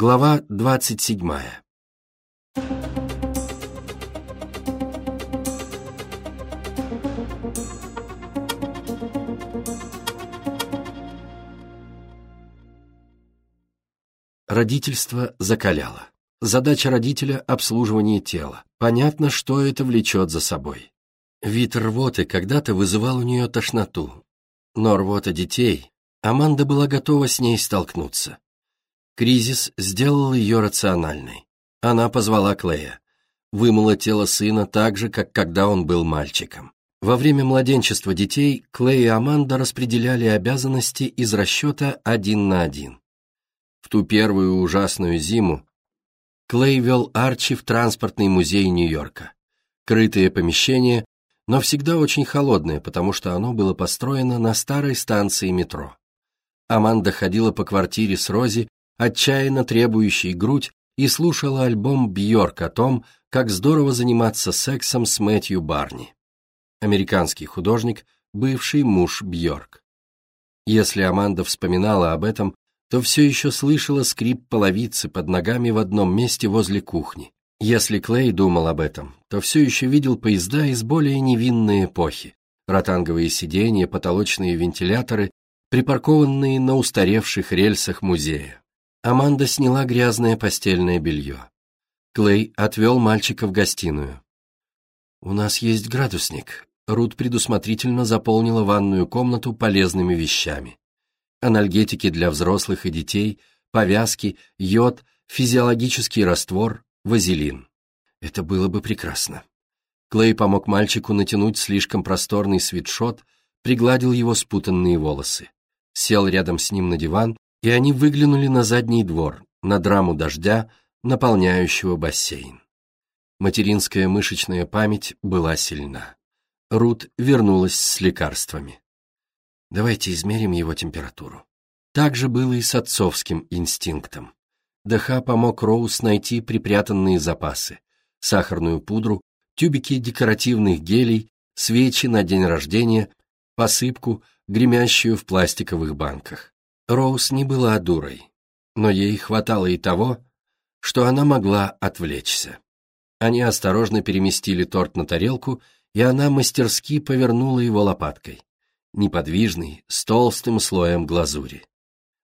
Глава двадцать седьмая. Родительство закаляло. Задача родителя – обслуживание тела. Понятно, что это влечет за собой. Вид рвоты когда-то вызывал у нее тошноту. Но рвота детей, Аманда была готова с ней столкнуться. Кризис сделал ее рациональной. Она позвала Клея. Вымыла тело сына так же, как когда он был мальчиком. Во время младенчества детей Клей и Аманда распределяли обязанности из расчета один на один. В ту первую ужасную зиму Клей вел Арчи в транспортный музей Нью-Йорка. Крытое помещение, но всегда очень холодное, потому что оно было построено на старой станции метро. Аманда ходила по квартире с Рози, отчаянно требующей грудь, и слушала альбом Бьорк о том, как здорово заниматься сексом с Мэтью Барни. Американский художник, бывший муж Бьорк. Если Аманда вспоминала об этом, то все еще слышала скрип половицы под ногами в одном месте возле кухни. Если Клей думал об этом, то все еще видел поезда из более невинной эпохи. Ротанговые сиденья, потолочные вентиляторы, припаркованные на устаревших рельсах музея. Аманда сняла грязное постельное белье. Клей отвел мальчика в гостиную. «У нас есть градусник». Рут предусмотрительно заполнила ванную комнату полезными вещами анальгетики для взрослых и детей, повязки, йод, физиологический раствор, вазелин. Это было бы прекрасно. Клей помог мальчику натянуть слишком просторный свитшот, пригладил его спутанные волосы. Сел рядом с ним на диван, и они выглянули на задний двор, на драму дождя, наполняющего бассейн. Материнская мышечная память была сильна. Рут вернулась с лекарствами. Давайте измерим его температуру. Так же было и с отцовским инстинктом. ДХ помог Роуз найти припрятанные запасы, сахарную пудру, тюбики декоративных гелей, свечи на день рождения, посыпку, гремящую в пластиковых банках. Роуз не была дурой, но ей хватало и того, что она могла отвлечься. Они осторожно переместили торт на тарелку, и она мастерски повернула его лопаткой неподвижный, с толстым слоем глазури.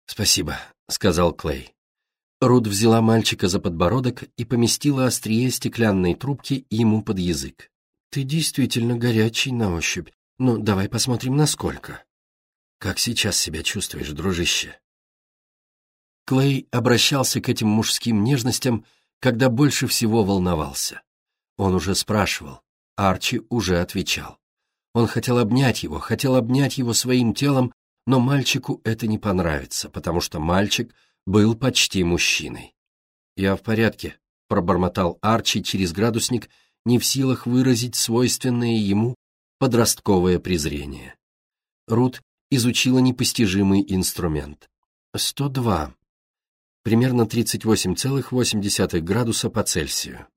«Спасибо», — сказал Клей. Рут взяла мальчика за подбородок и поместила острие стеклянной трубки ему под язык. «Ты действительно горячий на ощупь. Ну, давай посмотрим, насколько». «Как сейчас себя чувствуешь, дружище?» Клей обращался к этим мужским нежностям, когда больше всего волновался. Он уже спрашивал, Арчи уже отвечал. Он хотел обнять его, хотел обнять его своим телом, но мальчику это не понравится, потому что мальчик был почти мужчиной. «Я в порядке», — пробормотал Арчи через градусник, не в силах выразить свойственное ему подростковое презрение. Рут изучила непостижимый инструмент. «Сто два. Примерно 38,8 градуса по Цельсию.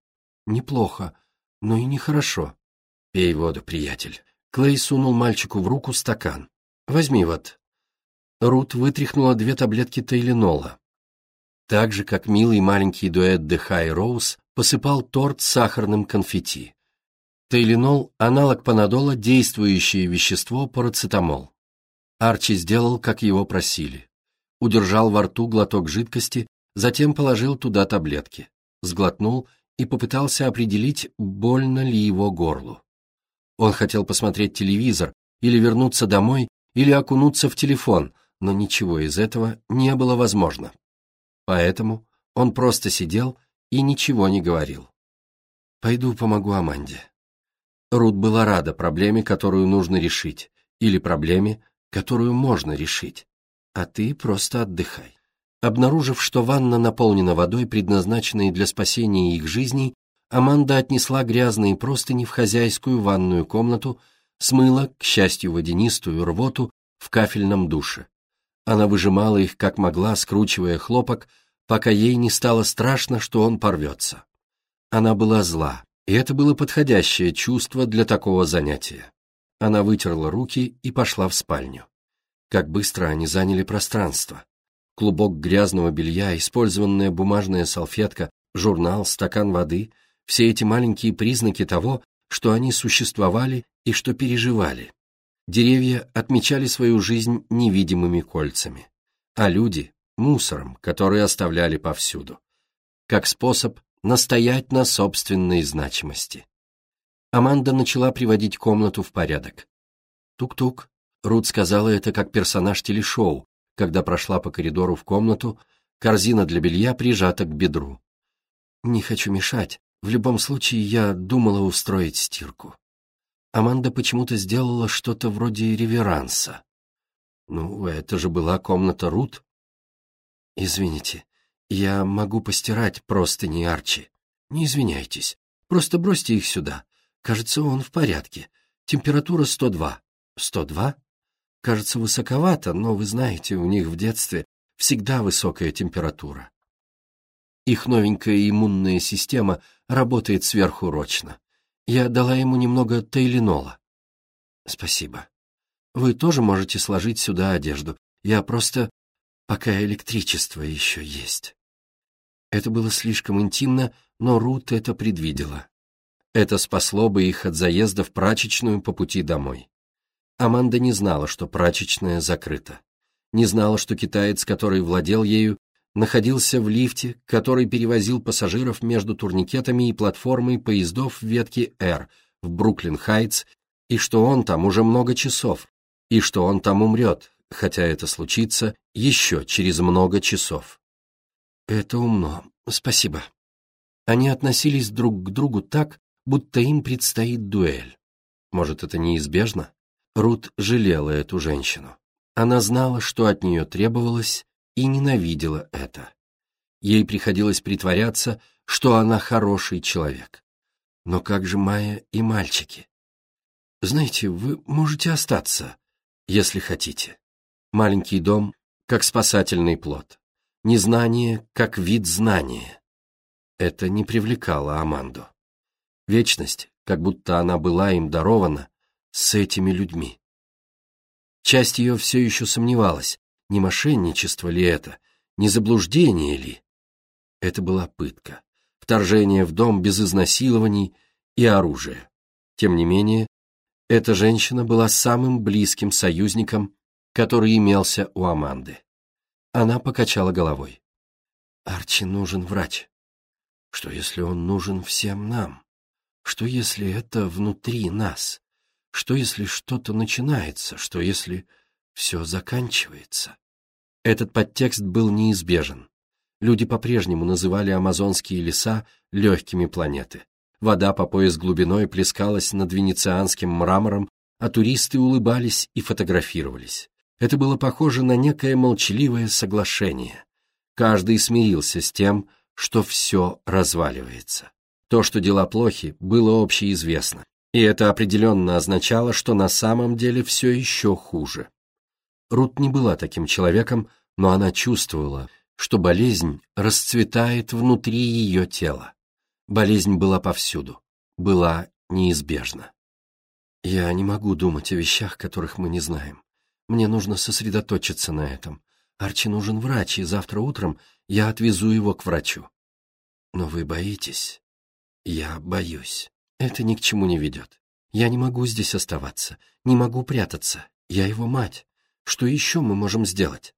Неплохо, но и нехорошо. Пей воду, приятель». Клей сунул мальчику в руку стакан. «Возьми вот». Рут вытряхнула две таблетки тайленола. Так же, как милый маленький дуэт Деха и Роуз посыпал торт сахарным конфетти. Тайленол – аналог панадола, действующее вещество парацетамол. Арчи сделал, как его просили. Удержал во рту глоток жидкости, затем положил туда таблетки. Сглотнул и попытался определить, больно ли его горлу. Он хотел посмотреть телевизор, или вернуться домой, или окунуться в телефон, но ничего из этого не было возможно. Поэтому он просто сидел и ничего не говорил. «Пойду помогу Аманде». Рут была рада проблеме, которую нужно решить, или проблеме, которую можно решить. А ты просто отдыхай. Обнаружив, что ванна наполнена водой, предназначенной для спасения их жизней, Аманда отнесла грязные простыни в хозяйскую ванную комнату, смыла, к счастью, водянистую рвоту в кафельном душе. Она выжимала их как могла, скручивая хлопок, пока ей не стало страшно, что он порвется. Она была зла, и это было подходящее чувство для такого занятия. Она вытерла руки и пошла в спальню. Как быстро они заняли пространство. клубок грязного белья, использованная бумажная салфетка, журнал, стакан воды — все эти маленькие признаки того, что они существовали и что переживали. Деревья отмечали свою жизнь невидимыми кольцами, а люди — мусором, который оставляли повсюду, как способ настоять на собственной значимости. Аманда начала приводить комнату в порядок. Тук-тук. Рут сказала это как персонаж телешоу, когда прошла по коридору в комнату, корзина для белья прижата к бедру. «Не хочу мешать. В любом случае, я думала устроить стирку». Аманда почему-то сделала что-то вроде реверанса. «Ну, это же была комната Рут». «Извините, я могу постирать простыни Арчи. Не извиняйтесь. Просто бросьте их сюда. Кажется, он в порядке. Температура 102. 102? Кажется, высоковато, но вы знаете, у них в детстве всегда высокая температура. Их новенькая иммунная система работает сверхурочно. Я дала ему немного тайленола. Спасибо. Вы тоже можете сложить сюда одежду. Я просто... пока электричество еще есть. Это было слишком интимно, но Рут это предвидела. Это спасло бы их от заезда в прачечную по пути домой. Аманда не знала, что прачечная закрыта. Не знала, что китаец, который владел ею, находился в лифте, который перевозил пассажиров между турникетами и платформой поездов в ветке «Р» в Бруклин-Хайтс, и что он там уже много часов, и что он там умрет, хотя это случится еще через много часов. Это умно, спасибо. Они относились друг к другу так, будто им предстоит дуэль. Может, это неизбежно? Рут жалела эту женщину. Она знала, что от нее требовалось, и ненавидела это. Ей приходилось притворяться, что она хороший человек. Но как же Майя и мальчики? Знаете, вы можете остаться, если хотите. Маленький дом, как спасательный плод. Незнание, как вид знания. Это не привлекало Аманду. Вечность, как будто она была им дарована, с этими людьми. Часть ее все еще сомневалась, не мошенничество ли это, не заблуждение ли. Это была пытка, вторжение в дом без изнасилований и оружия. Тем не менее, эта женщина была самым близким союзником, который имелся у Аманды. Она покачала головой. «Арчи нужен врач. Что, если он нужен всем нам?» Что если это внутри нас? Что если что-то начинается? Что если все заканчивается? Этот подтекст был неизбежен. Люди по-прежнему называли амазонские леса легкими планеты. Вода по пояс глубиной плескалась над венецианским мрамором, а туристы улыбались и фотографировались. Это было похоже на некое молчаливое соглашение. Каждый смирился с тем, что все разваливается. То, что дела плохи, было общеизвестно, и это определенно означало, что на самом деле все еще хуже. Рут не была таким человеком, но она чувствовала, что болезнь расцветает внутри ее тела. Болезнь была повсюду, была неизбежна. «Я не могу думать о вещах, которых мы не знаем. Мне нужно сосредоточиться на этом. Арчи нужен врач, и завтра утром я отвезу его к врачу». «Но вы боитесь?» Я боюсь. Это ни к чему не ведет. Я не могу здесь оставаться, не могу прятаться. Я его мать. Что еще мы можем сделать?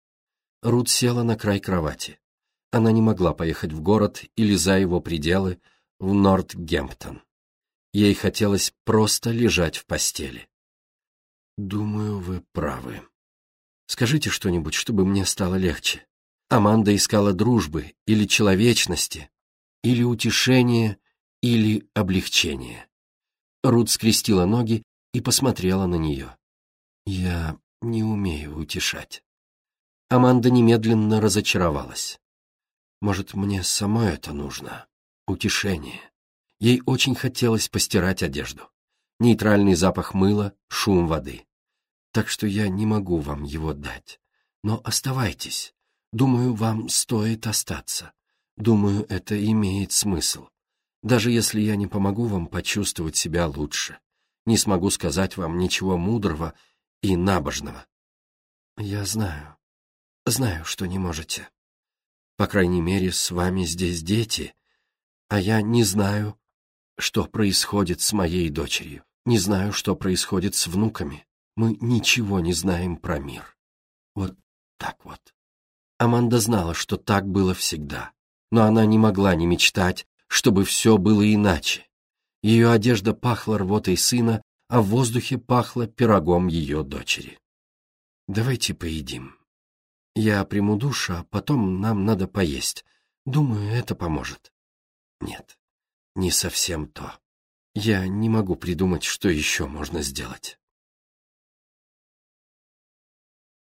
Рут села на край кровати. Она не могла поехать в город или за его пределы, в Нортгемптон. Ей хотелось просто лежать в постели. «Думаю, вы правы. Скажите что-нибудь, чтобы мне стало легче». Аманда искала дружбы или человечности, или утешения, или облегчение. Рут скрестила ноги и посмотрела на нее. «Я не умею утешать». Аманда немедленно разочаровалась. «Может, мне самой это нужно? Утешение». Ей очень хотелось постирать одежду. Нейтральный запах мыла, шум воды. Так что я не могу вам его дать. Но оставайтесь. Думаю, вам стоит остаться. Думаю, это имеет смысл даже если я не помогу вам почувствовать себя лучше, не смогу сказать вам ничего мудрого и набожного. Я знаю. Знаю, что не можете. По крайней мере, с вами здесь дети, а я не знаю, что происходит с моей дочерью. Не знаю, что происходит с внуками. Мы ничего не знаем про мир. Вот так вот. Аманда знала, что так было всегда, но она не могла не мечтать, чтобы все было иначе. Ее одежда пахла рвотой сына, а в воздухе пахло пирогом ее дочери. «Давайте поедим. Я приму душ, а потом нам надо поесть. Думаю, это поможет». «Нет, не совсем то. Я не могу придумать, что еще можно сделать».